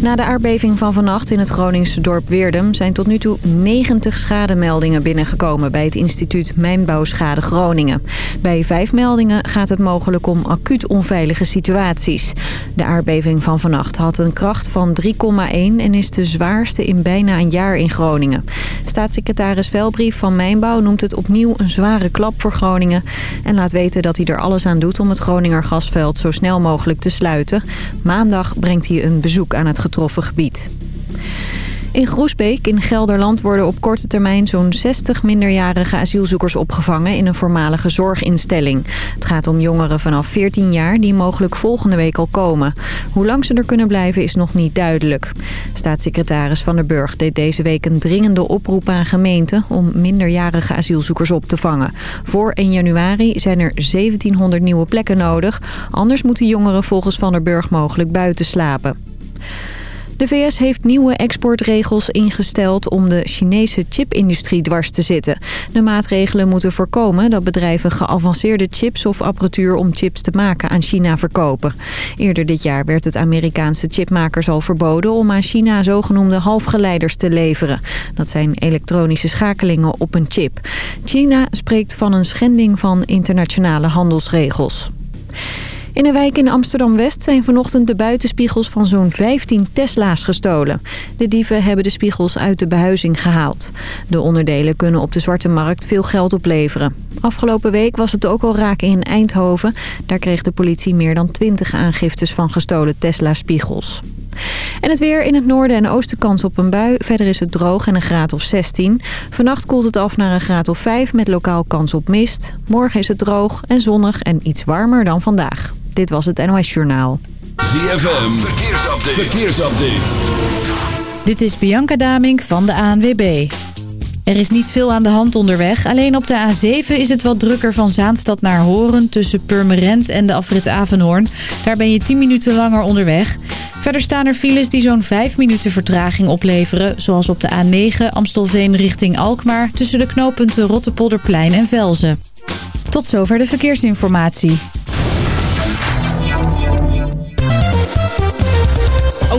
Na de aardbeving van vannacht in het Groningse dorp Weerdum... zijn tot nu toe 90 schademeldingen binnengekomen... bij het instituut Mijnbouwschade Groningen. Bij vijf meldingen gaat het mogelijk om acuut onveilige situaties. De aardbeving van vannacht had een kracht van 3,1... en is de zwaarste in bijna een jaar in Groningen. Staatssecretaris Velbrief van Mijnbouw noemt het opnieuw een zware klap voor Groningen... en laat weten dat hij er alles aan doet om het Groninger gasveld zo snel mogelijk te sluiten. Maandag brengt hij een bezoek aan het getroffen gebied. In Groesbeek in Gelderland worden op korte termijn zo'n 60 minderjarige asielzoekers opgevangen in een voormalige zorginstelling. Het gaat om jongeren vanaf 14 jaar die mogelijk volgende week al komen. Hoe lang ze er kunnen blijven is nog niet duidelijk. Staatssecretaris Van der Burg deed deze week een dringende oproep aan gemeenten om minderjarige asielzoekers op te vangen. Voor 1 januari zijn er 1700 nieuwe plekken nodig. Anders moeten jongeren volgens Van der Burg mogelijk buiten slapen. De VS heeft nieuwe exportregels ingesteld om de Chinese chipindustrie dwars te zitten. De maatregelen moeten voorkomen dat bedrijven geavanceerde chips of apparatuur om chips te maken aan China verkopen. Eerder dit jaar werd het Amerikaanse chipmakers al verboden om aan China zogenoemde halfgeleiders te leveren. Dat zijn elektronische schakelingen op een chip. China spreekt van een schending van internationale handelsregels. In een wijk in Amsterdam-West zijn vanochtend de buitenspiegels van zo'n 15 Tesla's gestolen. De dieven hebben de spiegels uit de behuizing gehaald. De onderdelen kunnen op de zwarte markt veel geld opleveren. Afgelopen week was het ook al raak in Eindhoven. Daar kreeg de politie meer dan 20 aangiftes van gestolen Tesla-spiegels. En het weer in het noorden en oosten kans op een bui. Verder is het droog en een graad of 16. Vannacht koelt het af naar een graad of 5 met lokaal kans op mist. Morgen is het droog en zonnig en iets warmer dan vandaag. Dit was het NOS Journaal. ZFM, verkeersupdate. verkeersupdate. Dit is Bianca Damink van de ANWB. Er is niet veel aan de hand onderweg. Alleen op de A7 is het wat drukker van Zaanstad naar Horen... tussen Purmerend en de afrit Avenhoorn. Daar ben je 10 minuten langer onderweg. Verder staan er files die zo'n 5 minuten vertraging opleveren... zoals op de A9 Amstelveen richting Alkmaar... tussen de knooppunten Rottepolderplein en Velzen. Tot zover de verkeersinformatie.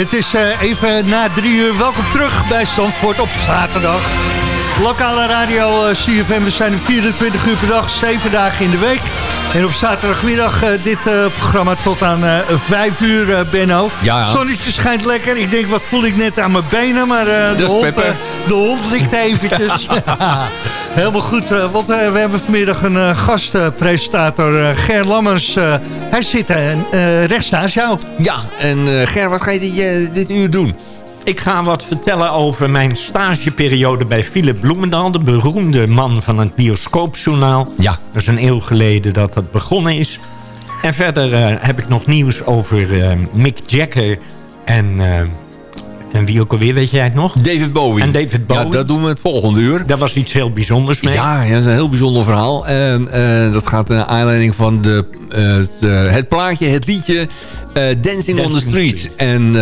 Het is uh, even na drie uur. Welkom terug bij Zandvoort op zaterdag. Lokale radio uh, CFM. We zijn 24 uur per dag, 7 dagen in de week. En op zaterdagmiddag uh, dit programma tot aan 5 uur, Benno. Ja, ja. Zonnetje schijnt lekker. Ik denk, wat voel ik net aan mijn benen? Maar de, hond, de hond ligt eventjes. Helemaal goed, want we hebben vanmiddag een gastpresentator, Ger Lammers. hij zit rechts naast jou. Ja, en Ger, wat ga je dit, dit uur doen? Ik ga wat vertellen over mijn stageperiode bij Philip Bloemendaal... de beroemde man van het bioscoopjournaal. Ja. Dat is een eeuw geleden dat dat begonnen is. En verder uh, heb ik nog nieuws over uh, Mick Jagger en... Uh, en wie ook alweer, weet jij het nog? David Bowie. En David Bowie. Ja, dat doen we het volgende uur. Daar was iets heel bijzonders mee. Ja, ja dat is een heel bijzonder verhaal. En uh, dat gaat naar aanleiding van de, uh, het, uh, het plaatje, het liedje Dancing, Dancing, on the Street. Street. En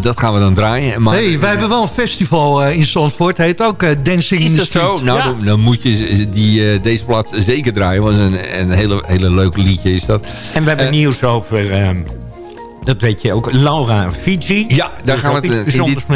dat gaan we dan draaien. Maar, hey, wij hebben wel een festival in Zandvoort. Het heet ook Dancing is in the Street. Zo? Nou, ja. dan, dan, moet je die, deze plaats zeker draaien. Want een, een hele, hele leuk liedje is dat. En we hebben nieuws over... Dat weet je ook. Laura Fiji. Ja, daar gaan we het in dit.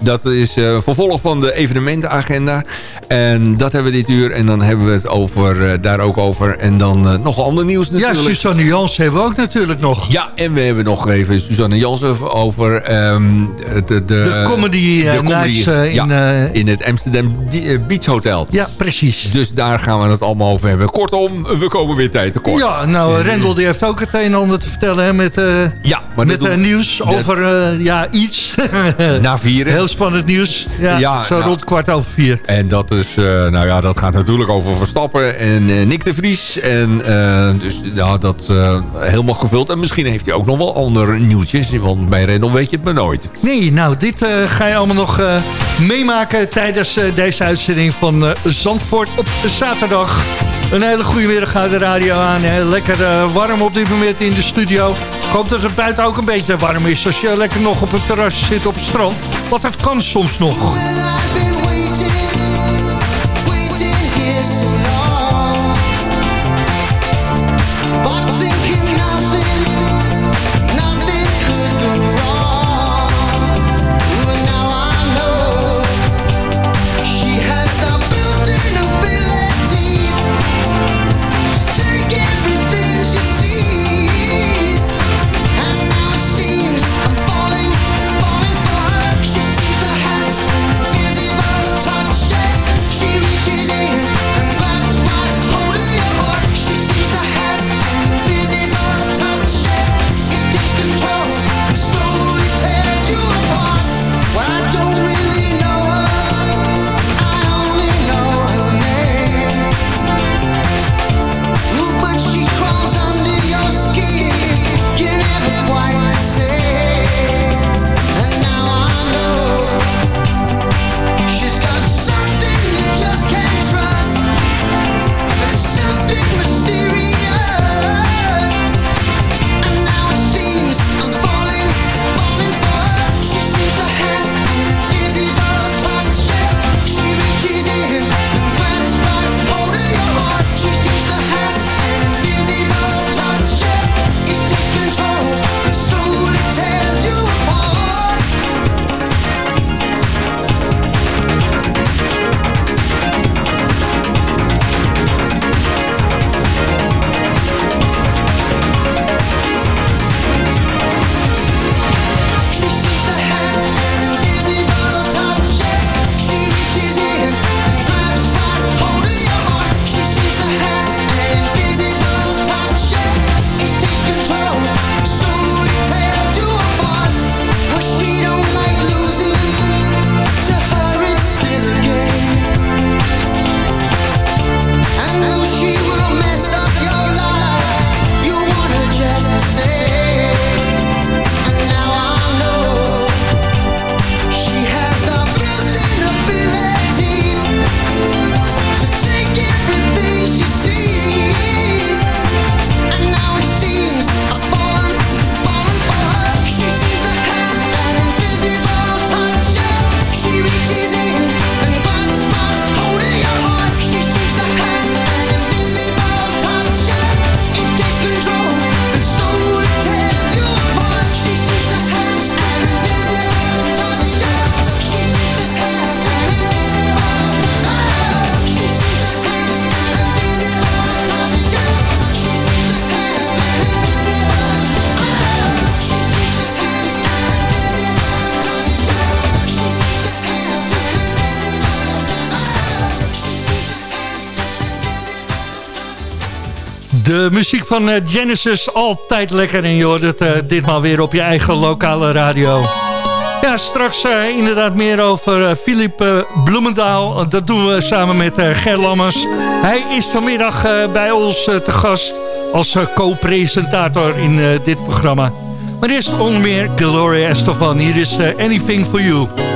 Dat is uh, vervolg van de evenementenagenda. En dat hebben we dit uur. En dan hebben we het over, uh, daar ook over. En dan uh, nog ander nieuws natuurlijk. Ja, Suzanne Jansen hebben we ook natuurlijk nog. Ja, en we hebben nog even Suzanne Jansen over um, de, de, de comedy, de comedy nights in, in het Amsterdam Beach Hotel. Ja, precies. Dus daar gaan we het allemaal over hebben. Kortom, we komen weer tijd tekort. Ja, nou, Rendel die heeft ook het een en ander te vertellen hè, met... ja, maar met uh, nieuws over uh, ja, iets. Na vieren. Heel spannend nieuws. Ja, ja zo nou, rond kwart over vier. En dat is, uh, nou ja, dat gaat natuurlijk over Verstappen en Nick de Vries. En dus ja, dat helemaal gevuld. En misschien heeft hij ook nog wel andere nieuwtjes. Want bij Rendel weet je het maar nooit. Nee, nou, dit ga je allemaal nog meemaken tijdens deze uitzending van Zandvoort op zaterdag. Een hele goede middag de radio aan. Hè. Lekker warm op dit moment in de studio. Ik hoop dat het buiten ook een beetje warm is. Als je lekker nog op het terras zit op het strand. Want dat kan soms nog. Jesús. Muziek van eh, Genesis, altijd lekker. En hoort het uh, ditmaal weer op je eigen lokale radio. Ja, straks uh, inderdaad meer over Philip Bloemendaal. Dat doen we samen met Ger Lammers. Hij is vanmiddag bij ons te gast als co-presentator in dit programma. Maar eerst onder meer Gloria Estefan. Hier is Anything For You.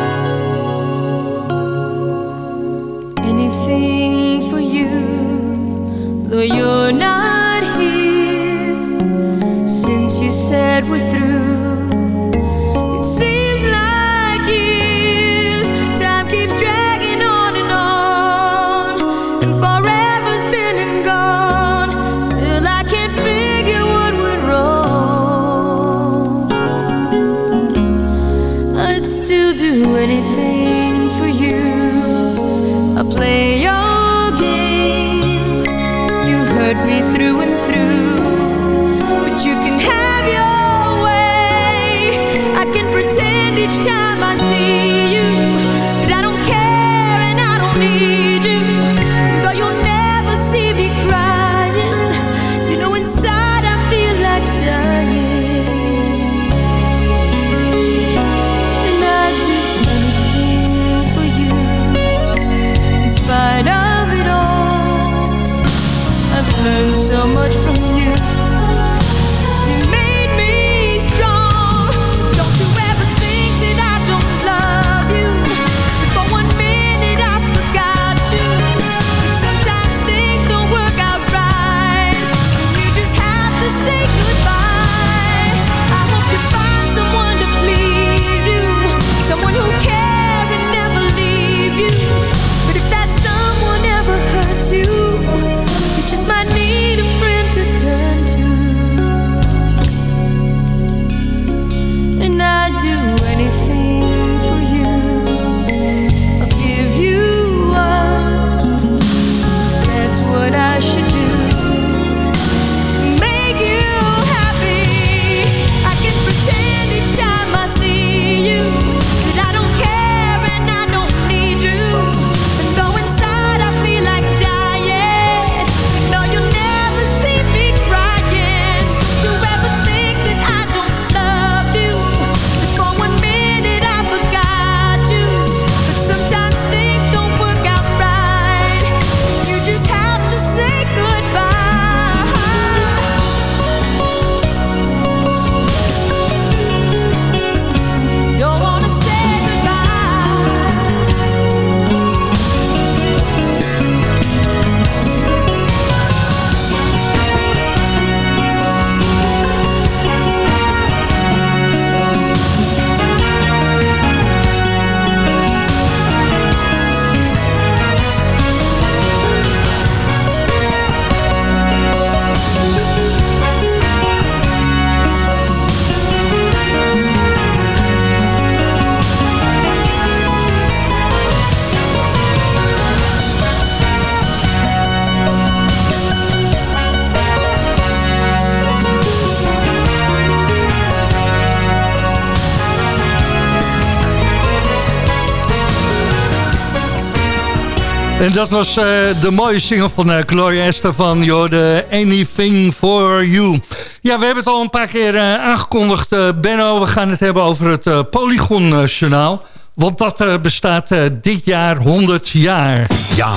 Dat was uh, de mooie single van uh, Gloria Estefan, joh, de Anything For You. Ja, we hebben het al een paar keer uh, aangekondigd, Benno. We gaan het hebben over het Polygon-journaal. Want dat bestaat dit jaar 100 jaar. Ja.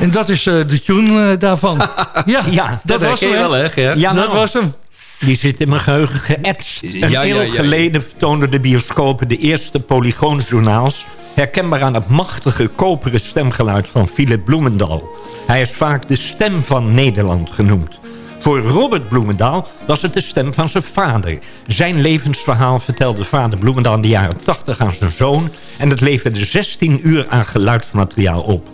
En dat is de tune daarvan. ja, ja, dat, dat was hem. Wel, hè, ja, dat nou. was hem. Die zit in mijn geheugen geëtst. Een ja, eeuw geleden vertoonden de bioscopen de eerste polygoonjournaals... herkenbaar aan het machtige koperen stemgeluid van Philip Bloemendaal. Hij is vaak de stem van Nederland genoemd. Voor Robert Bloemendaal was het de stem van zijn vader. Zijn levensverhaal vertelde vader Bloemendaal in de jaren 80 aan zijn zoon... en het leverde 16 uur aan geluidsmateriaal op...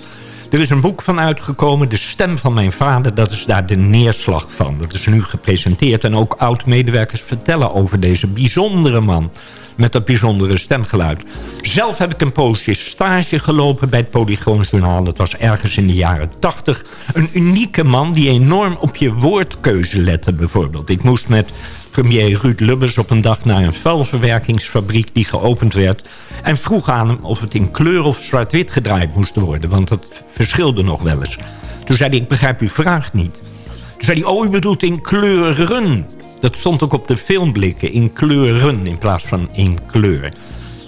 Er is een boek van uitgekomen, De Stem van Mijn Vader. Dat is daar de neerslag van. Dat is nu gepresenteerd. En ook oud-medewerkers vertellen over deze bijzondere man met dat bijzondere stemgeluid. Zelf heb ik een poosje stage gelopen bij het Polygoonjournaal. Dat was ergens in de jaren tachtig. Een unieke man die enorm op je woordkeuze lette bijvoorbeeld. Ik moest met premier Ruud Lubbers op een dag naar een vuilverwerkingsfabriek die geopend werd... en vroeg aan hem of het in kleur of zwart-wit gedraaid moest worden... want dat verschilde nog wel eens. Toen zei hij, ik begrijp uw vraag niet. Toen zei hij, oh, u bedoelt in kleuren. Dat stond ook op de filmblikken, in kleuren in plaats van in kleur.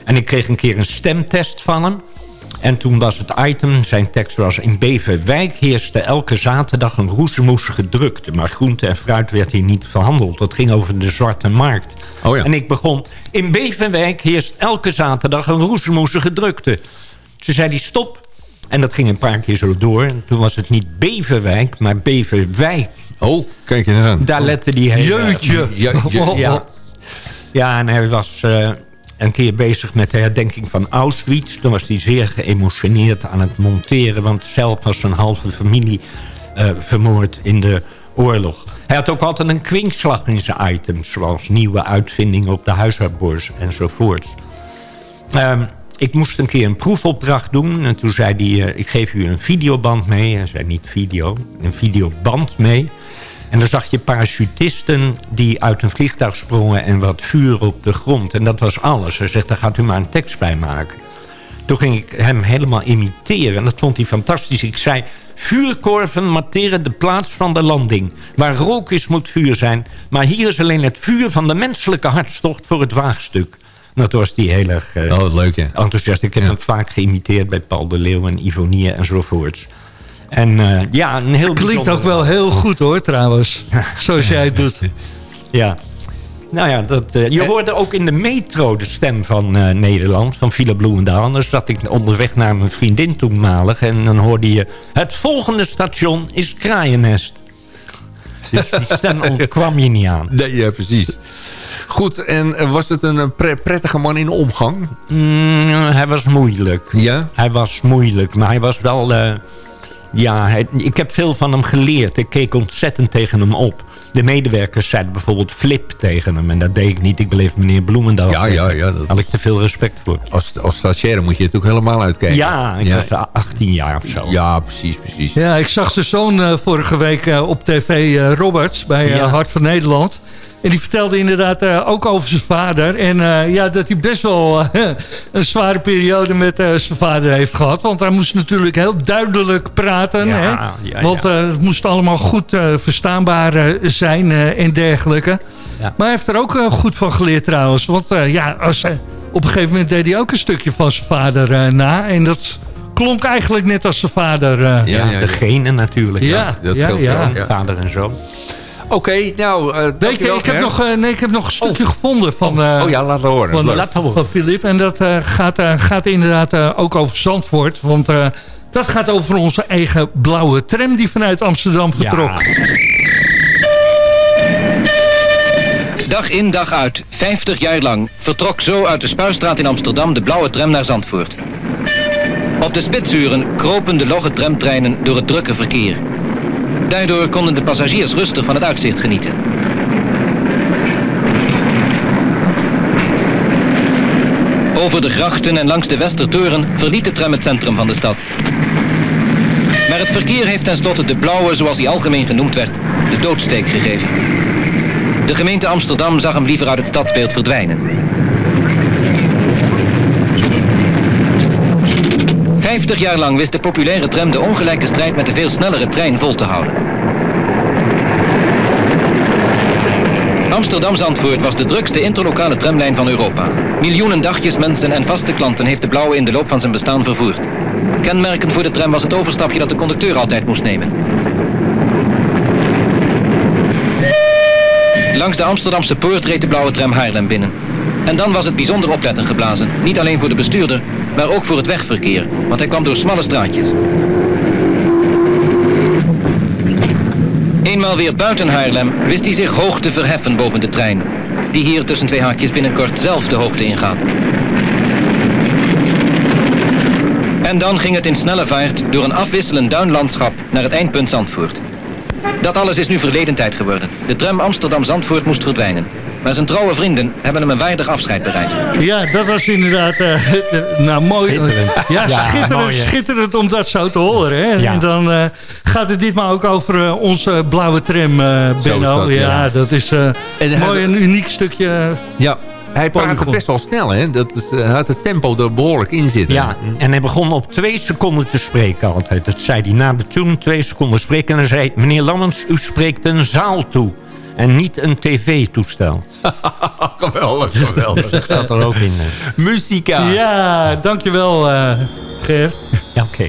En ik kreeg een keer een stemtest van hem... En toen was het item, zijn tekst was... in Beverwijk heerste elke zaterdag een roezemoes gedrukte. Maar groente en fruit werd hier niet verhandeld. Dat ging over de zwarte markt. Oh ja. En ik begon... In Beverwijk heerst elke zaterdag een roezemoes gedrukte. Ze zei die stop. En dat ging een paar keer zo door. En toen was het niet Beverwijk, maar Beverwijk. Oh, kijk eens aan. Daar lette die hele... Jeutje. Ja. ja, en hij was... Uh, een keer bezig met de herdenking van Auschwitz. Toen was hij zeer geëmotioneerd aan het monteren... want zelf was zijn halve familie uh, vermoord in de oorlog. Hij had ook altijd een kwinkslag in zijn items... zoals nieuwe uitvindingen op de huisartsbeurs enzovoort. Um, ik moest een keer een proefopdracht doen. En toen zei hij, uh, ik geef u een videoband mee. Hij zei niet video, een videoband mee. En dan zag je parachutisten die uit een vliegtuig sprongen... en wat vuur op de grond. En dat was alles. Hij zegt, daar gaat u maar een tekst bij maken. Toen ging ik hem helemaal imiteren. En dat vond hij fantastisch. Ik zei, vuurkorven marteren de plaats van de landing. Waar rook is, moet vuur zijn. Maar hier is alleen het vuur van de menselijke hartstocht voor het waagstuk. Dat was die heel erg uh, oh, leuk, ja. enthousiast. Ik heb ja. hem vaak geïmiteerd bij Paul de Leeuw en Ivonie enzovoorts. En uh, ja, een heel Klinkt ook wel heel goed hoor, trouwens. zoals jij het doet. Ja. Nou ja, dat, uh, je hoorde ook in de metro de stem van uh, Nederland, van Philip Bloemendaal. En dan zat ik onderweg naar mijn vriendin toenmalig. En dan hoorde je, het volgende station is Kraaiennest. Dus die stem kwam je niet aan. Nee, ja, precies. Goed, en was het een prettige man in omgang? Mm, hij was moeilijk. Ja? Hij was moeilijk, maar hij was wel... Uh, ja, hij, ik heb veel van hem geleerd. Ik keek ontzettend tegen hem op. De medewerkers zeiden bijvoorbeeld flip tegen hem. En dat deed ik niet. Ik bleef meneer Bloemendaal. Ja, ja, ja. Daar had ik te veel respect voor. Als, als stagiaire moet je het ook helemaal uitkijken. Ja, ik ja. was 18 jaar of zo. Ja, precies, precies. Ja, ik zag zijn zoon uh, vorige week uh, op tv, uh, Roberts, bij ja. Hart van Nederland. En die vertelde inderdaad uh, ook over zijn vader. En uh, ja, dat hij best wel uh, een zware periode met zijn vader heeft gehad. Want hij moest natuurlijk heel duidelijk praten. Ja, hè? Ja, want het moest allemaal goed verstaanbaar zijn en dergelijke. Maar hij heeft er ook goed van geleerd trouwens. Want ja, als, op een gegeven moment deed hij ook een stukje van zijn vader na. En dat klonk eigenlijk net als zijn vader. ja, ja, de genen natuurlijk. Ja, dat ja, ja. Vader en zoon. Oké, okay, nou, uh, nee, ik, ik, heb nog, uh, nee, ik heb nog een stukje oh. gevonden van, uh, oh, ja, laat horen. van, laat horen. van Philip. En dat gaat, gaat inderdaad ook over Zandvoort. Want dat gaat over onze eigen blauwe tram die vanuit Amsterdam vertrok. Ja. Dag in, dag uit, 50 jaar lang, vertrok zo uit de Spuistraat in Amsterdam de blauwe tram naar Zandvoort. Op de spitsuren kropen de logge tramtreinen door het drukke verkeer. Daardoor konden de passagiers rustig van het uitzicht genieten. Over de grachten en langs de Westertoren verliet de tram het centrum van de stad. Maar het verkeer heeft tenslotte de blauwe, zoals hij algemeen genoemd werd, de doodsteek gegeven. De gemeente Amsterdam zag hem liever uit het stadsbeeld verdwijnen. 50 jaar lang wist de populaire tram de ongelijke strijd met de veel snellere trein vol te houden. Amsterdam-Zandvoort was de drukste interlokale tramlijn van Europa. Miljoenen dagjes mensen en vaste klanten heeft de blauwe in de loop van zijn bestaan vervoerd. Kenmerkend voor de tram was het overstapje dat de conducteur altijd moest nemen. Langs de Amsterdamse poort reed de blauwe tram Haarlem binnen. En dan was het bijzonder opletten geblazen. Niet alleen voor de bestuurder, maar ook voor het wegverkeer. Want hij kwam door smalle straatjes. Eenmaal weer buiten Haarlem wist hij zich hoog te verheffen boven de trein. Die hier tussen twee haakjes binnenkort zelf de hoogte ingaat. En dan ging het in snelle vaart door een afwisselend duinlandschap naar het eindpunt Zandvoort. Dat alles is nu verleden tijd geworden. De tram Amsterdam-Zandvoort moest verdwijnen. Maar zijn trouwe vrienden hebben hem een waardig afscheid bereid. Ja, dat was inderdaad uh, nou, mooi. Schitterend. Ja, Ja, schitterend, mooi, hè? schitterend om dat zo te horen. Hè? Ja. En dan eh, gaat het ditmaal ook over eh, onze blauwe tram, eh Benno. dat, ja. ja. dat is eh En hij mooi een uniek stukje. Ja, hij praatte best wel snel, hè? Dat is, hij had het tempo er behoorlijk in zitten. Ja, en hij begon op twee seconden te spreken altijd. Dat zei hij na de tune, twee seconden spreken. En dan zei hij, meneer Lammens, u spreekt een zaal toe. En niet een tv-toestel. geweldig, geweldig. Dat staat er ook in. Muzika. Ja, dankjewel eh Ger. Ja, oké.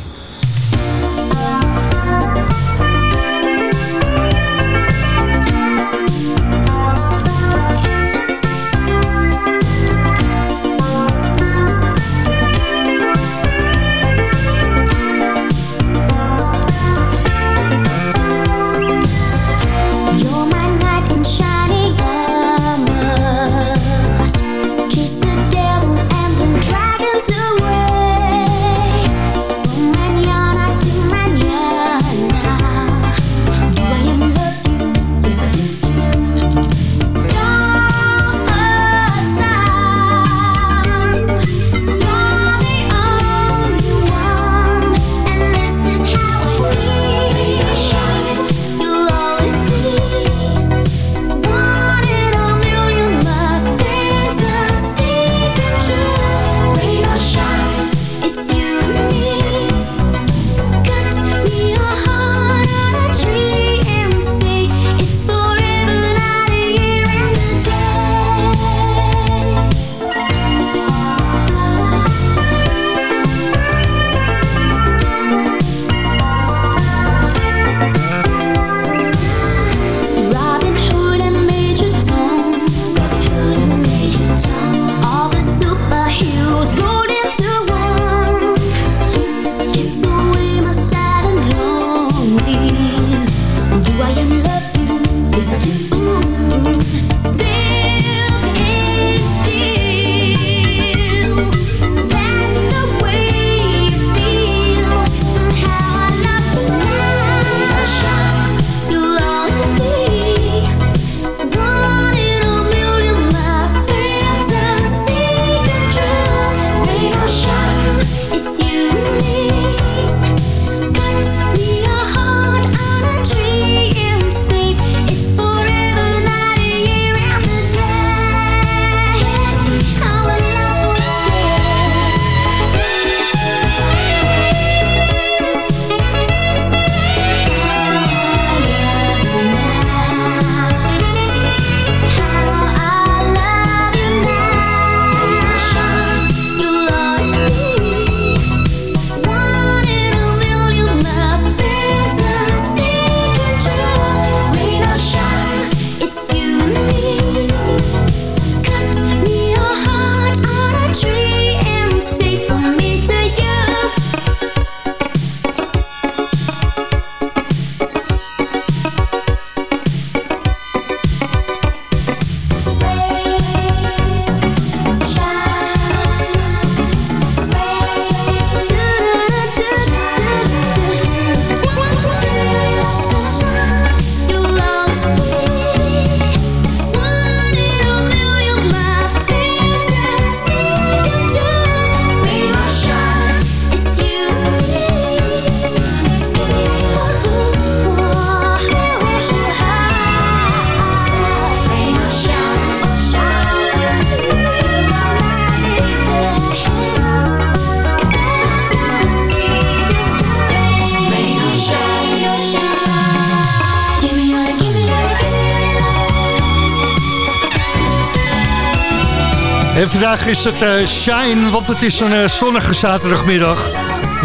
Vandaag is het eh, Shine, want het is een eh, zonnige zaterdagmiddag.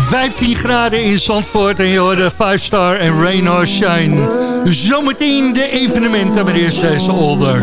15 graden in Zandvoort en je hoorde 5 Star en Rain or Shine. Zometeen de evenementen, maar eerst deze older.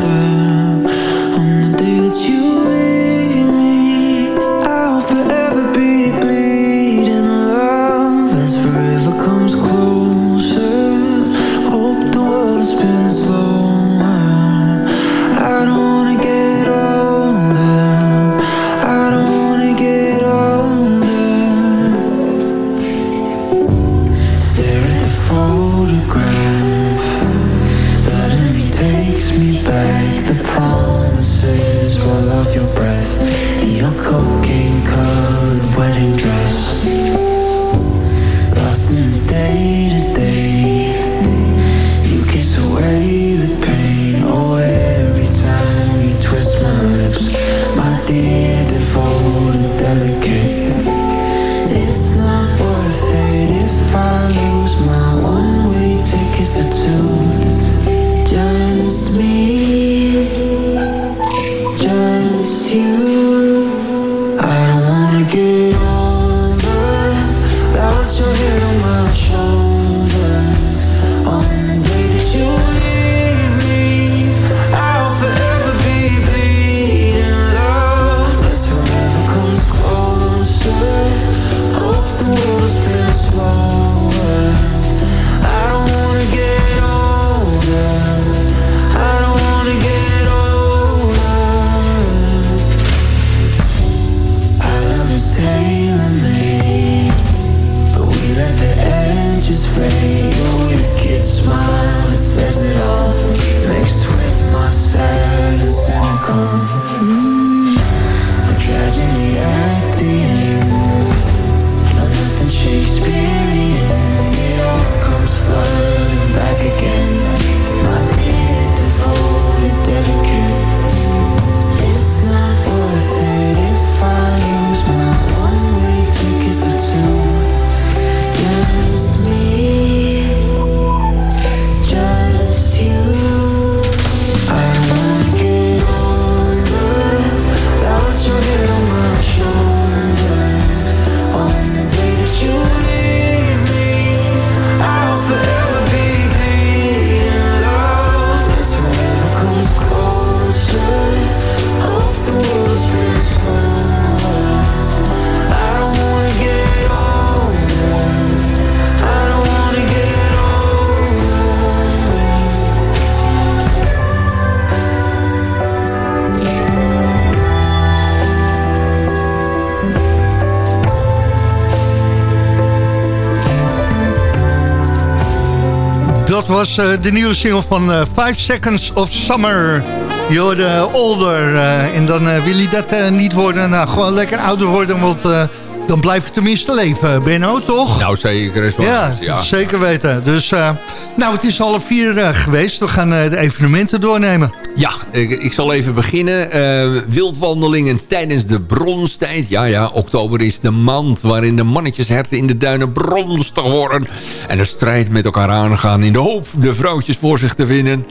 Eh, de nieuwe single van eh, Five Seconds of Summer. Je hoorde Older. eh, en dan eh, wil je dat eh, niet worden. Nou, gewoon lekker ouder worden, want eh, dan blijf je tenminste leven. Benno, toch? Nou, zeker is wel. Ja, ja. zeker weten. Dus, eh, nou, het is half vier eh, geweest. We gaan eh, de evenementen doornemen. Ja, ik, ik zal even beginnen. Wildwandelingen tijdens de bronstijd. Ja, ja, oktober is de maand waarin de mannetjesherten in de duinen bronstig worden. En de strijd met elkaar aangaan in de hoop de vrouwtjes voor zich te winnen.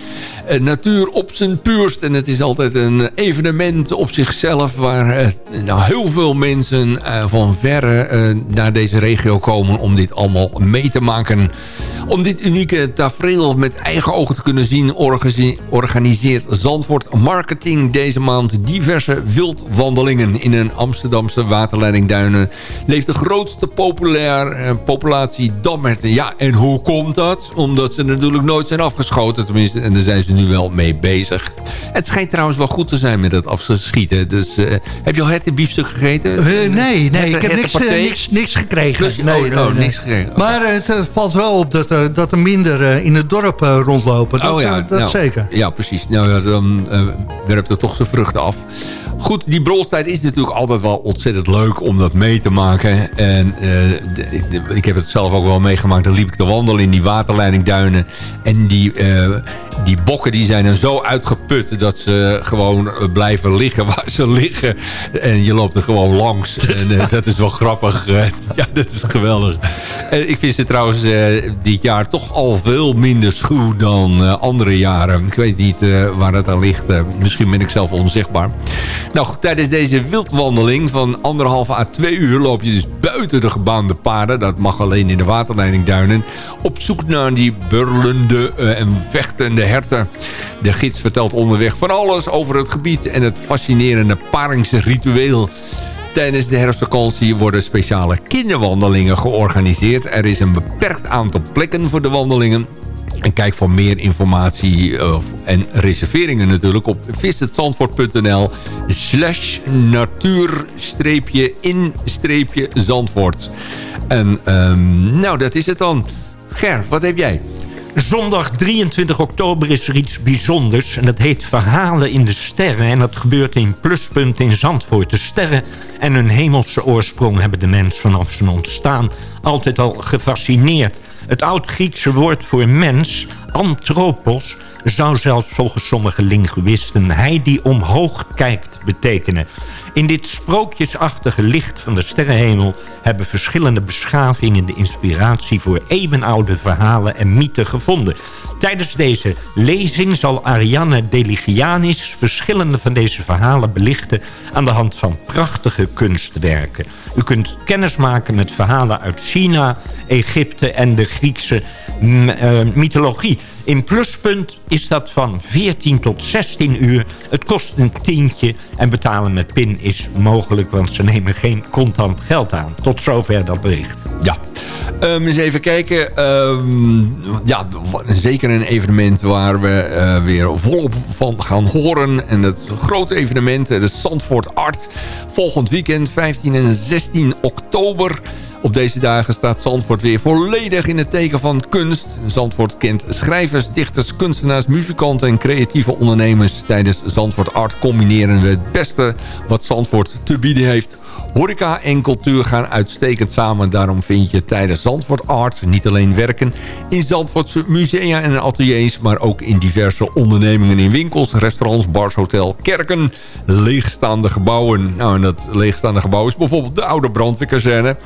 Natuur op zijn puurst. En het is altijd een evenement op zichzelf... waar nou, heel veel mensen van verre eh, naar deze regio komen... om dit allemaal mee te maken. Om dit unieke tafereel met eigen ogen te kunnen zien... organise- organiseert Zandvoort Marketing deze maand diverse wildwandelingen. In een Amsterdamse waterleidingduinen leeft de grootste populair, eh, populatie damherten. Ja, en hoe komt dat? Omdat ze natuurlijk nooit zijn afgeschoten. Tenminste, en daar zijn ze nu wel mee bezig. Het schijnt trouwens wel goed te zijn met het afschieten. Dus eh, heb je al hertenbiefstuk gegeten? Eh, nee, nee, ik heb niks, eh, niks, niks gekregen. Dus- nee, oh, nee, oh, nee. niks gekregen. Maar het eh, valt wel op dat, eh, dat er minder in het dorp rondlopen. Dat, oh ja, dat nou, zeker. Ja, precies. Nou ja, dan werpt het toch zijn vruchten af. Goed, die brolstijd is natuurlijk altijd wel ontzettend leuk om dat mee te maken. En ik heb het zelf ook wel meegemaakt. Dan liep ik te wandelen in die waterleidingduinen. En die, die bokken die zijn dan zo uitgeput dat ze gewoon eh, blijven liggen waar ze liggen. En je loopt er gewoon langs. En eh, dat is wel grappig. Ja, dat is geweldig. Ik vind ze trouwens eh, dit jaar toch al veel minder schuw dan andere jaren. Ik weet niet waar het aan ligt. Misschien ben ik zelf onzichtbaar. Nou, tijdens deze wildwandeling van anderhalve à twee uur... loop je dus buiten de gebaande paden. Dat mag alleen in de waterleidingduinen. Op zoek naar die burlende en vechtende herten. De gids vertelt onderweg van alles over het gebied... en het fascinerende paringsritueel... Tijdens de herfstvakantie worden speciale kinderwandelingen georganiseerd. Er is een beperkt aantal plekken voor de wandelingen. En kijk voor meer informatie en reserveringen natuurlijk op visitzandvoort.nl slash natuur-in-zandvoort. En ehm, nou, dat is het dan. Ger, wat heb jij? Zondag 23 oktober is er iets bijzonders. En dat heet Verhalen in de Sterren. En dat gebeurt in Pluspunt in Zandvoort. De sterren en hun hemelse oorsprong hebben de mens vanaf zijn ontstaan altijd al gefascineerd. Het oud-Griekse woord voor mens, anthropos, zou zelfs volgens sommige linguïsten... hij die omhoog kijkt betekenen. In dit sprookjesachtige licht van de sterrenhemel... hebben verschillende beschavingen de inspiratie... voor eeuwenoude verhalen en mythen gevonden. Tijdens deze lezing zal Ariane Deligianis... verschillende van deze verhalen belichten... aan de hand van prachtige kunstwerken. U kunt kennis maken met verhalen uit China, Egypte... en de Griekse eh, mythologie... In Pluspunt is dat van 14 tot 16 uur. Het kost een tientje en betalen met PIN is mogelijk... want ze nemen geen contant geld aan. Tot zover dat bericht. Ja. Um, eens even kijken. Ehm, ja, zeker een evenement waar we eh, weer volop van gaan horen. En het grote evenement, de Zandvoort Art. Volgend weekend, 15 en 16 oktober. Op deze dagen staat Zandvoort weer volledig in het teken van kunst. Zandvoort kent schrijvers, dichters, kunstenaars, muzikanten en creatieve ondernemers. Tijdens Zandvoort Art combineren we het beste wat Zandvoort te bieden heeft. Horeca en cultuur gaan uitstekend samen. Daarom vind je tijdens Zandvoort Art niet alleen werken in Zandvoortse musea en ateliers... maar ook in diverse ondernemingen in winkels, restaurants, bars, hotel, kerken, leegstaande gebouwen. Nou, en dat leegstaande gebouw is bijvoorbeeld de oude brandweerkazerne.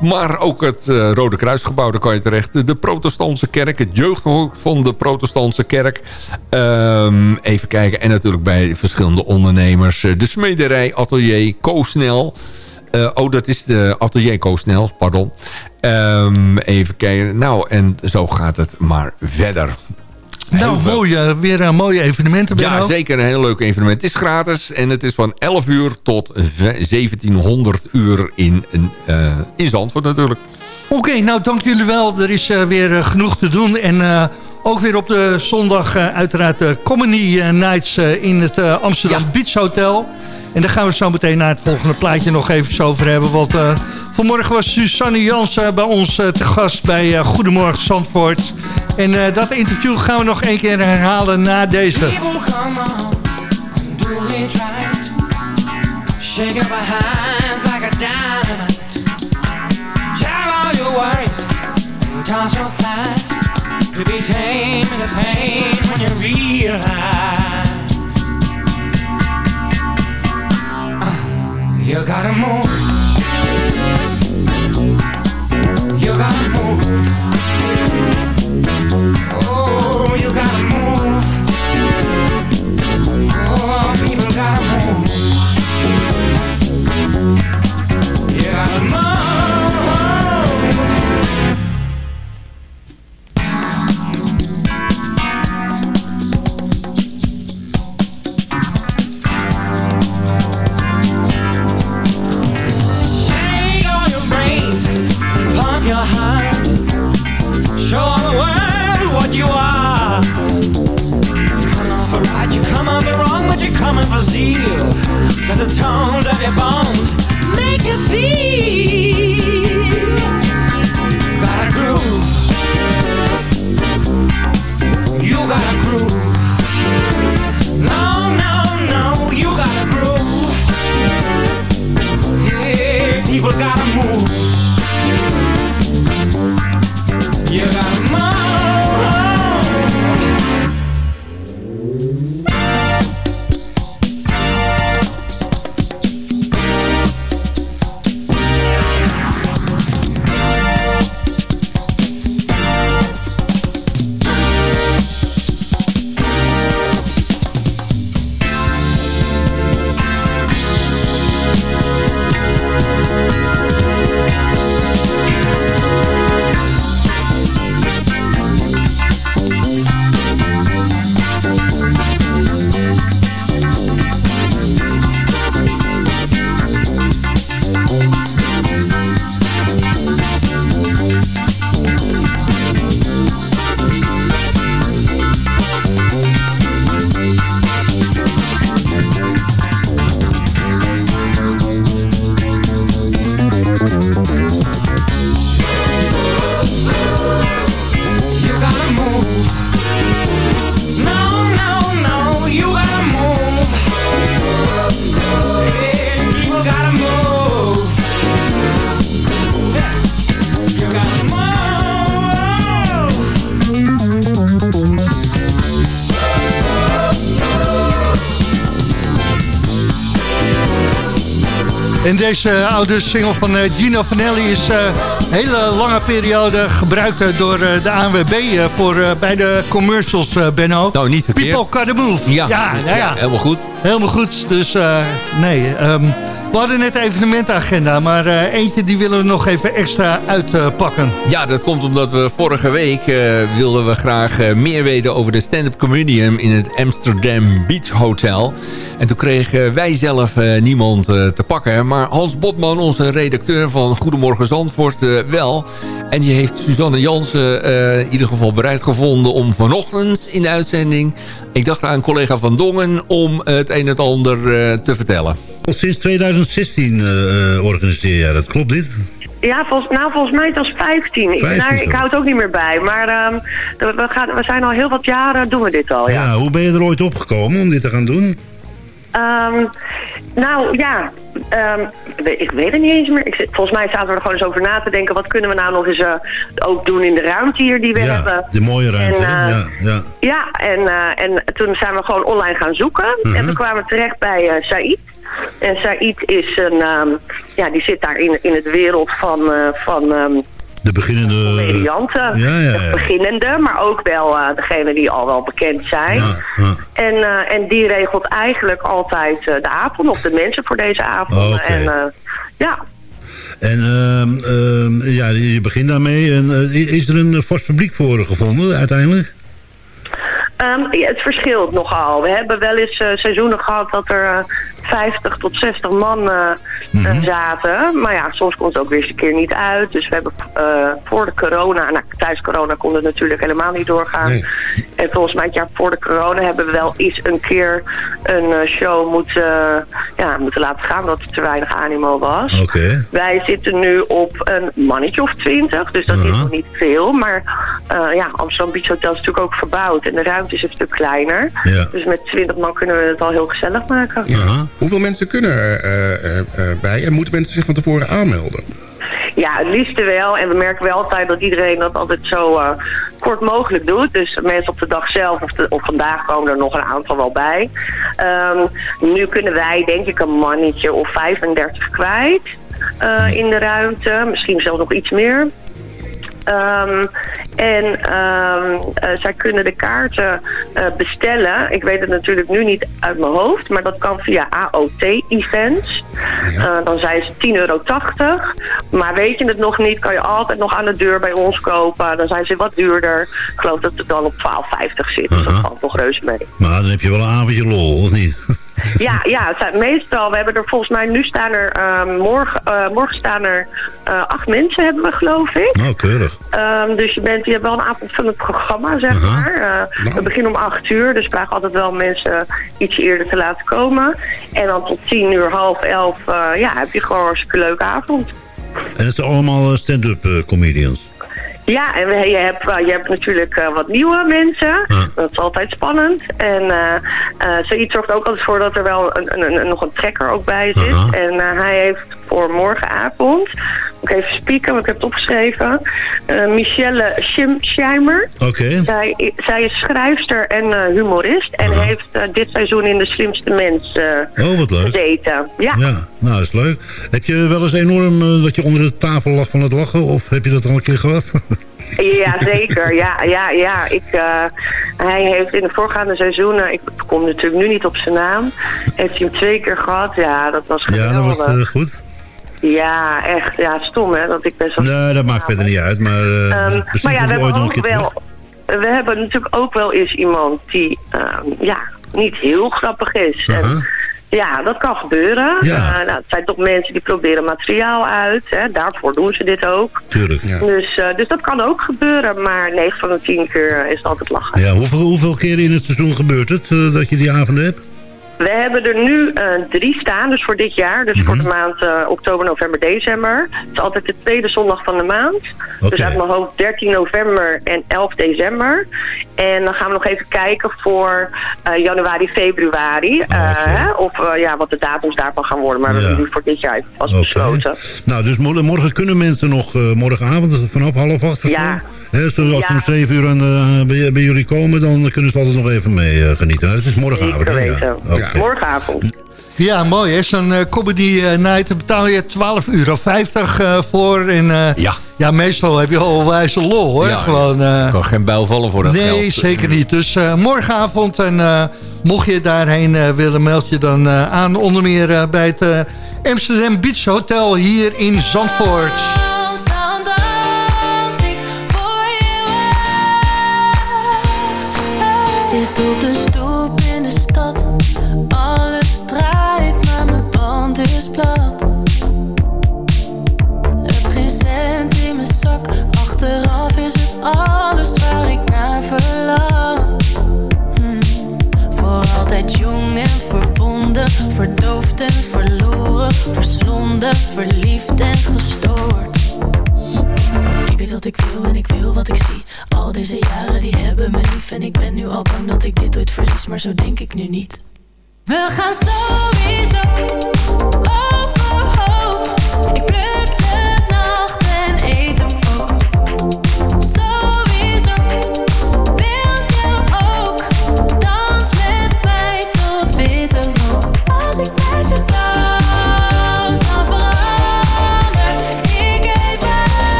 Maar ook het uh, Rode Kruisgebouw, daar kan je terecht. De protestantse kerk, het jeugdhok van de protestantse kerk. Um, even kijken, en natuurlijk bij verschillende ondernemers. De smederij, atelier, Koosnel... Uh, oh, dat is de Atelier Koosnel, pardon. Um, even kijken. Nou, en zo gaat het maar verder. Nou, mooi, uh, weer een mooie evenementen. Ja, zeker een heel leuk evenement. Het is gratis en het is van 11 uur tot 1700 uur in, uh, in Zandvoort natuurlijk. Oké, okay, nou dank jullie wel. Er is uh, weer genoeg te doen. En ook weer op de zondag uiteraard de Comedy Nights in het Amsterdam ja. Beach Hotel. En daar gaan we zo meteen naar het volgende plaatje nog even over hebben. Want uh, vanmorgen was Susanne Jansen bij ons uh, te gast bij Goedemorgen Zandvoort. En dat interview gaan we nog één keer herhalen na deze. To be tame in the pain When you realize You gotta move. You gotta move. Oh, you gotta move. En deze eh, oude single van eh, Gino Vanelli is eh, een hele lange periode gebruikt eh, door eh, de ANWB eh, voor, eh, bij de commercials, eh, Benno. Nou, niet verkeerd. People got the move. Ja, ja, ja, ja. helemaal goed. Helemaal goed. Dus eh, nee, ehm, we hadden net evenementenagenda, maar eh, eentje die willen we nog even extra uitpakken. Ja, dat komt omdat we vorige week eh, wilden we graag eh, meer weten over de stand-up comedian in het Amsterdam Beach Hotel. En toen kregen wij zelf niemand te pakken. Maar Hans Botman, onze redacteur van Goedemorgen Zandvoort, wel. En die heeft Suzanne Jansen in ieder geval bereid gevonden om vanochtend in de uitzending... Ik dacht aan collega Van Dongen om het een en het ander te vertellen. Al sinds 2016 eh, eh, organiseer jij dat. Klopt dit? Ja, volgens, nou, volgens mij het was 15. Ik, 15 nou, ik zo. hou het ook niet meer bij. Maar ehm, we, gaan, we zijn al heel wat jaren doen we dit al. Ja. Ja, hoe ben je er ooit opgekomen om dit te gaan doen? Ehm, nou ja, ehm, ik weet het niet eens meer. Ik, volgens mij zaten we er gewoon eens over na te denken. Wat kunnen we nou nog eens eh, ook doen in de ruimte hier die we ja, hebben? de mooie ruimte. En, ja, ja. Ja, en, en toen zijn we gewoon online gaan zoeken. En we kwamen terecht bij Said. En Said is een, ehm, ja, die zit daar in, in het wereld van, eh, van ehm, De beginnende... comedianten. Ja, ja, De ja. beginnende, maar ook wel eh degene die al wel bekend zijn. En, eh, en die regelt eigenlijk altijd de avond, of de mensen voor deze avond. Oh. En ja, En ehm, ja, je begint daarmee. En, is er een vast publiek voor gevonden uiteindelijk? Ja, het verschilt nogal. We hebben wel eens eh, seizoenen gehad dat er 50 tot 60 man eh, Mhm. eh, zaten. Maar ja, soms komt het ook weer eens een keer niet uit. Dus we hebben eh, voor de corona, nou tijdens corona kon het natuurlijk helemaal niet doorgaan. Nee. En volgens mij het jaar voor de corona hebben we wel eens een keer een show moeten, ja, moeten laten gaan omdat er te weinig animo was. Wij zitten nu op een mannetje of twintig, dus dat is Aha. nog niet veel. Maar ja, Amsterdam Beach Hotel is natuurlijk ook verbouwd en de ruimte is een stuk kleiner. Ja. Dus met twintig man kunnen we het al heel gezellig maken. Aha. Hoeveel mensen kunnen er eh, eh, eh, en moeten mensen zich van tevoren aanmelden? Ja, het liefste wel. En we merken wel altijd dat iedereen dat altijd zo kort mogelijk doet. Dus mensen op de dag zelf of, de- of vandaag komen er nog een aantal wel bij. Ehm, nu kunnen wij denk ik een mannetje of 35 kwijt in de ruimte. Misschien zelfs nog iets meer. Ehm, en ehm, eh, zij kunnen de kaarten eh, bestellen. Ik weet het natuurlijk nu niet uit mijn hoofd, maar dat kan via AOT-events. Eh, dan zijn ze 10,80 euro. Maar weet je het nog niet, kan je altijd nog aan de deur bij ons kopen. Dan zijn ze wat duurder. Ik geloof dat het dan op 12,50 zit. Dus dat valt nog reuze mee. Maar dan heb je wel een avondje lol, of niet? Ja, ja, het zijn meestal, we hebben er volgens mij, nu staan er, ehm, morgen, eh, morgen staan er eh, acht mensen hebben we geloof ik. Nou, keurig. Ehm, dus je, bent, je hebt wel een avondvullend programma, zeg maar. Eh, We beginnen om acht uur, dus we vragen altijd wel mensen ietsje eerder te laten komen. En dan tot tien uur, half elf, ja, heb je gewoon een hartstikke leuke avond. En het zijn allemaal stand-up comedians. Ja, en we- je hebt, eh, je hebt natuurlijk eh, wat nieuwe mensen. Ja. Dat is altijd spannend. En eh eh, zoiets zorgt ook altijd voor dat er wel een, een, een- nog een trekker ook bij zit. En hij heeft voor morgenavond, moet ik even spieken, want ik heb het opgeschreven. eh, Michelle Schimscheimer. Oké. Zij, zij is schrijfster en eh, humorist. En heeft eh, dit seizoen in De Slimste Mens Oh, wat leuk. gezeten. Ja. Ja, nou, is leuk. Heb je wel eens enorm dat je onder de tafel lag van het lachen? Of heb je dat al een keer gehad? Ja, zeker. Ja, ja, ja. Ik, hij heeft in de voorgaande seizoenen, ik kom natuurlijk nu niet op zijn naam, heeft hij hem twee keer gehad. Ja, dat was ja, dat geweldig. was goed. Ja, echt. Ja, stom hè, dat ik best wel... Nee, dat maakt verder niet uit. Maar, eh Ehm, maar ja, we komen we ooit hebben ook wel... terug. We hebben natuurlijk ook wel eens iemand die, ehm, ja, niet heel grappig is. En, ja, dat kan gebeuren. Ja. Eh, nou, het zijn toch mensen die proberen materiaal uit. Hè. Daarvoor doen ze dit ook. Tuurlijk. Ja. Dus, eh, dus dat kan ook gebeuren. Maar 9 van de 10 keer is het altijd lachen. Ja, hoeveel, hoeveel keer in het seizoen gebeurt het dat je die avonden hebt? We hebben er nu eh, drie staan, dus voor dit jaar. Dus voor Mhm. de maand eh, oktober, november, december. Het is altijd de tweede zondag van de maand. Dus uit mijn hoofd 13 november en 11 december. En dan gaan we nog even kijken voor eh, januari, februari. Ah, of ja, wat de datums daarvan gaan worden. Maar we hebben nu voor dit jaar even vast Oké. besloten. Nou, dus mor- morgen kunnen mensen nog morgenavond vanaf half acht Ja. Als ze Ja. om zeven uur aan de, bij, bij jullie komen, dan kunnen ze altijd nog even mee eh, genieten. Nou, het is morgenavond, hè? weten. Ja. Morgenavond. Ja, mooi. hè? Zo'n eh, comedy eh, night daar betaal je 12,50 euro eh, voor. En, eh, Ja. ja, meestal heb je al wijze lol hoor. Ja, Gewoon, eh, kan geen bijl vallen voor dat nee, geld. zeker niet. Dus eh, morgenavond, en eh, mocht je daarheen eh, willen, meld je dan eh, aan. Onder meer eh, bij het eh, Amsterdam Beach Hotel hier in Zandvoort. Verliefd en gestoord. Ik weet wat ik wil en ik wil wat ik zie. Al deze jaren die hebben me lief en ik ben nu al bang dat ik dit ooit verlies, maar zo denk ik nu niet. We gaan sowieso overhoop. Ik pluk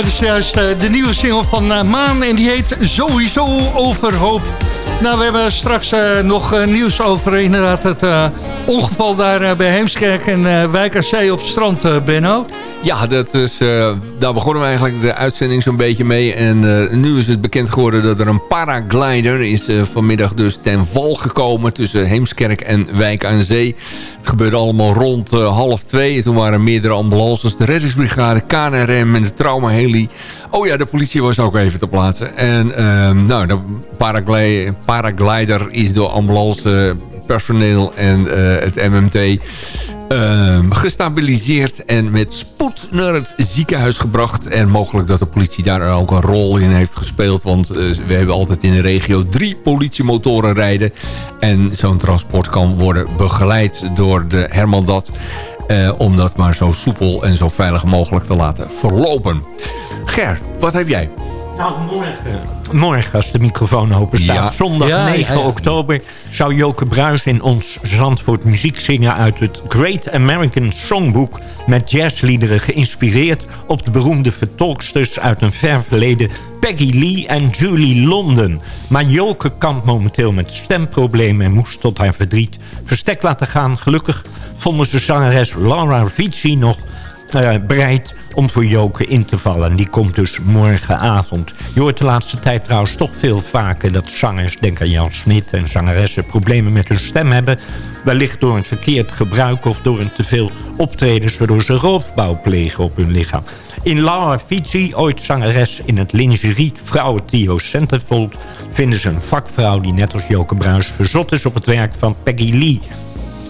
Dus juist eh, de nieuwe single van eh, Maan en die heet Sowieso Overhoop. Nou, we hebben straks eh, nog nieuws over inderdaad het ongeval daar eh, bij Heemskerk en eh Wijk aan Zee op het strand, eh, Benno. Ja, dat is, daar begonnen we eigenlijk de uitzending zo'n beetje mee. En nu is het bekend geworden dat er een paraglider is vanmiddag dus ten val gekomen... tussen Heemskerk en Wijk aan Zee. Het gebeurde allemaal rond half twee. Toen waren meerdere ambulances, de reddingsbrigade, KNRM en de traumaheli. Oh ja, de politie was ook even te plaatsen. En ehm, nou, de paragli- paraglider is door ambulance personeel en eh, het MMT ehm, gestabiliseerd en met spoed naar het ziekenhuis gebracht. En mogelijk dat de politie daar ook een rol in heeft gespeeld. Want eh, we hebben altijd in de regio drie politiemotoren rijden. En zo'n transport kan worden begeleid door de Hermandat. eh, om dat maar zo soepel en zo veilig mogelijk te laten verlopen. Ger, wat heb jij? Nou, morgen, morgen als de microfoon open staat. Ja. Zondag Ja, 9 ja, ja. oktober zou Joke Bruis in ons Zandvoort muziek zingen... uit het Great American Songbook... met jazzliederen geïnspireerd op de beroemde vertolksters... uit een ver verleden Peggy Lee en Julie London. Maar Joke kampt momenteel met stemproblemen... en moest tot haar verdriet verstek laten gaan. Gelukkig vonden ze zangeres Laura Vici nog eh, bereid om voor Joke in te vallen. Die komt dus morgenavond. Je hoort de laatste tijd trouwens toch veel vaker... dat zangers, denk aan Jan Smit en zangeressen... problemen met hun stem hebben. Wellicht door een verkeerd gebruik of door een teveel optredens... waardoor ze roofbouw plegen op hun lichaam. In Laura Fici, ooit zangeres in het lingerie vrouwentrio Centerfold... vinden ze een vakvrouw die net als Joke Bruis verzot is op het werk van Peggy Lee...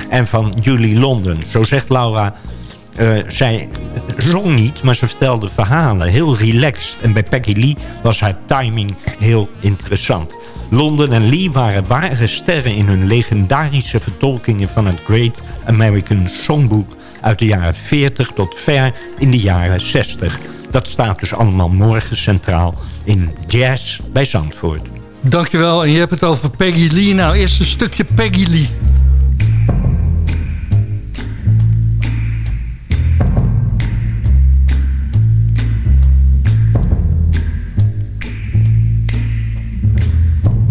en van Julie London. Zo zegt Laura... eh, zij zong niet, maar ze vertelde verhalen. Heel relaxed. En bij Peggy Lee was haar timing heel interessant. Londen en Lee waren ware sterren in hun legendarische vertolkingen van het Great American Songbook uit de jaren 40 tot ver in de jaren 60. Dat staat dus allemaal morgen centraal in Jazz bij Zandvoort. Dankjewel. En je hebt het over Peggy Lee. Nou, eerst een stukje Peggy Lee.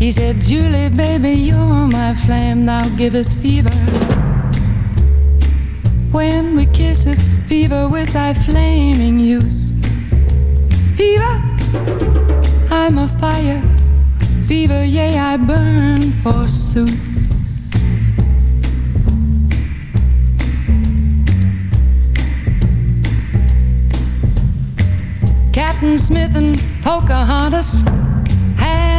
he said, Julie, baby, you're my flame, now give us fever. When we kiss us, fever with thy flaming youth. Fever, I'm a fire. Fever, yea, I burn forsooth. Captain Smith and Pocahontas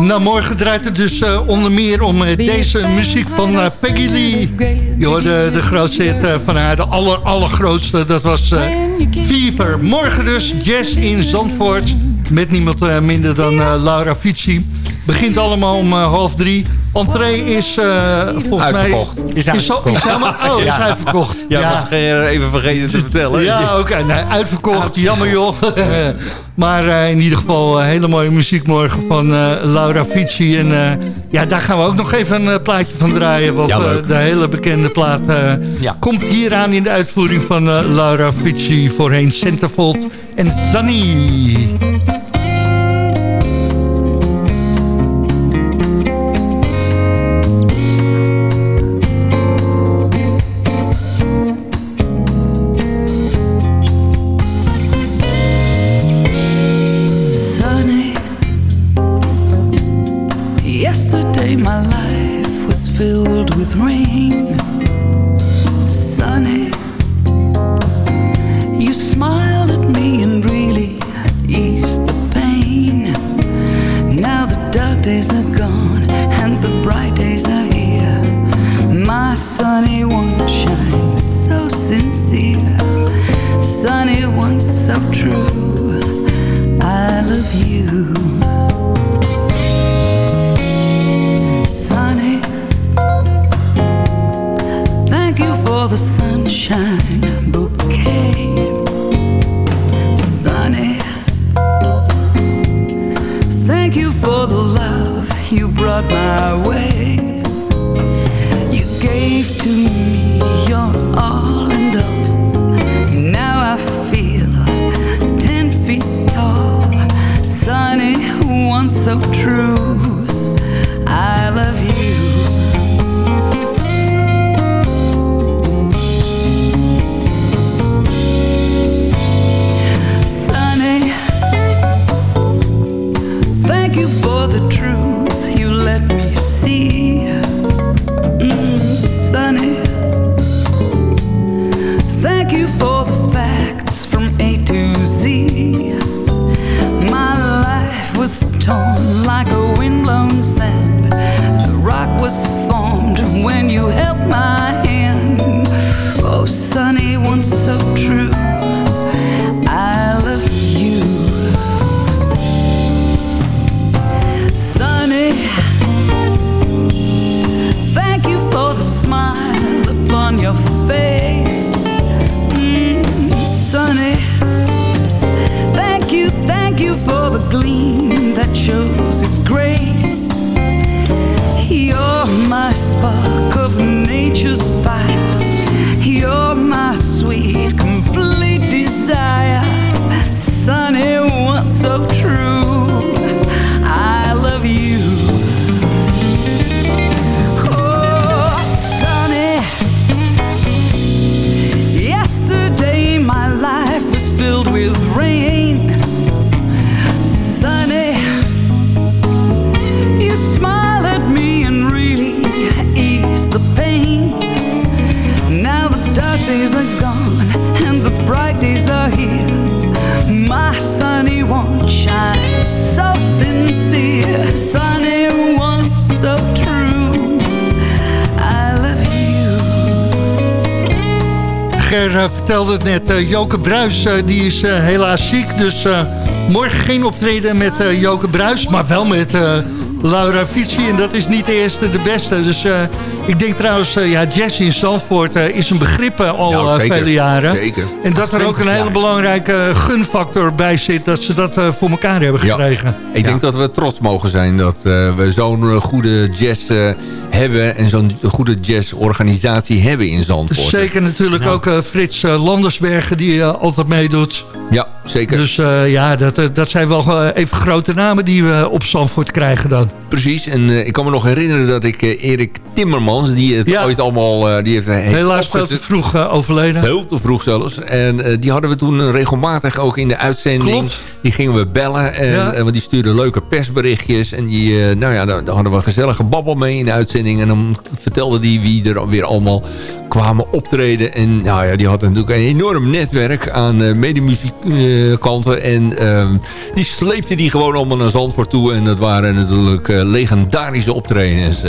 Nou, morgen draait het dus eh, onder meer om eh, deze muziek van eh, Peggy Lee. Je hoorde de grootste hit van haar, de aller, allergrootste. Dat was eh, Fever. Morgen dus jazz in Zandvoort. Met niemand eh, minder dan eh, Laura Fici. Begint allemaal om eh, half drie. Entree is eh, volgens Uitverkocht. mij... Is al- uitverkocht. is helemaal, oh, is Ja. uitverkocht. Ja, was ge- even vergeten te vertellen. Ja, oké. Nee, uitverkocht. Jammer joh. maar eh, in ieder geval eh, hele mooie muziek morgen van eh, Laura Fici. En ja, daar gaan we ook nog even een plaatje van draaien. Want Ja, de hele bekende plaat komt hier aan in de uitvoering van Laura Fici. Voorheen Centerfold en. Sunny. You brought my way. Vertelde het net, eh, Joke Bruis eh, die is eh, helaas ziek. Dus morgen geen optreden met Joke Bruis, maar wel met Laura Fici. En dat is niet de eerste, de beste. Dus ik denk trouwens, eh, ja, jazz in Zandvoort eh, is een begrip eh, al Nou, zeker, vele jaren. zeker. En dat er ook een hele belangrijke gunfactor bij zit, dat ze dat voor elkaar hebben gekregen. Ik denk dat we trots mogen zijn dat eh, we zo'n goede jazz eh, hebben... en zo'n goede jazzorganisatie hebben in Zandvoort. Zeker natuurlijk ook eh, Frits eh, Landersbergen die eh, altijd meedoet. Ja, zeker. Dus eh, ja, dat, dat zijn wel even grote namen die we op Zandvoort krijgen dan. Precies, en eh, ik kan me nog herinneren dat ik eh, Erik Timmermans... die het Ja. ooit allemaal... eh, die heeft, heeft Helaas veel te vroeg overleden. Veel te vroeg zelfs. En eh, die hadden we toen regelmatig ook in de uitzending. Klopt. Die gingen we bellen. En, Ja. want die stuurde leuke persberichtjes. En die, nou ja, daar, daar hadden we een gezellige babbel mee in de uitzending. En dan vertelde die wie er weer allemaal kwamen optreden. En nou ja, die had natuurlijk een enorm netwerk aan eh medemuzikanten. en ehm, die sleepte die gewoon allemaal naar Zandvoort toe. En dat waren natuurlijk eh, legendarische optredens.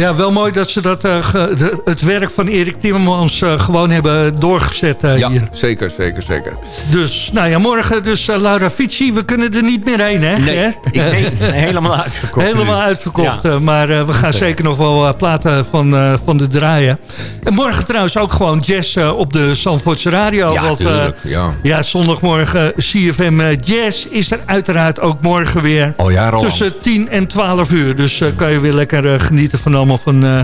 Ja, wel mooi dat ze dat, eh, de- het werk van Erik Timmermans eh, gewoon hebben doorgezet eh, ja, hier. zeker, zeker, zeker. Dus, nou ja, morgen dus eh, Laura Fici. We kunnen er niet meer heen, hè? Nee, ik helemaal uitverkocht. Helemaal nu. uitverkocht. Ja. maar eh, we gaan zeker nog wel eh, platen van, eh, van de draaien. En morgen trouwens ook gewoon jazz eh, op de Zandvoortse radio. Ja, want, tuurlijk, ja. ja, zondagmorgen CFM Jazz is er uiteraard ook morgen weer. Al jarenlang. Tussen 10 en 12 uur. Dus eh, kan je weer lekker genieten van allemaal van eh,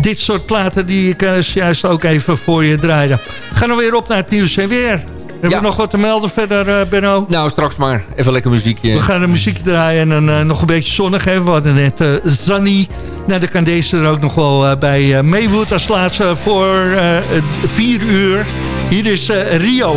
dit soort platen... die ik eh, juist ook even voor je draaide. Gaan we weer op naar het nieuws en weer. Hebben Ja. we nog wat te melden verder, eh, Benno? Nou, straks maar. Even lekker muziekje. We gaan een muziekje draaien en nog een beetje zonnig. Hè. We hadden net Zanny. Nou, dan kan deze er ook nog wel bij Maywood als laatste voor vier uur. Hier is Rio.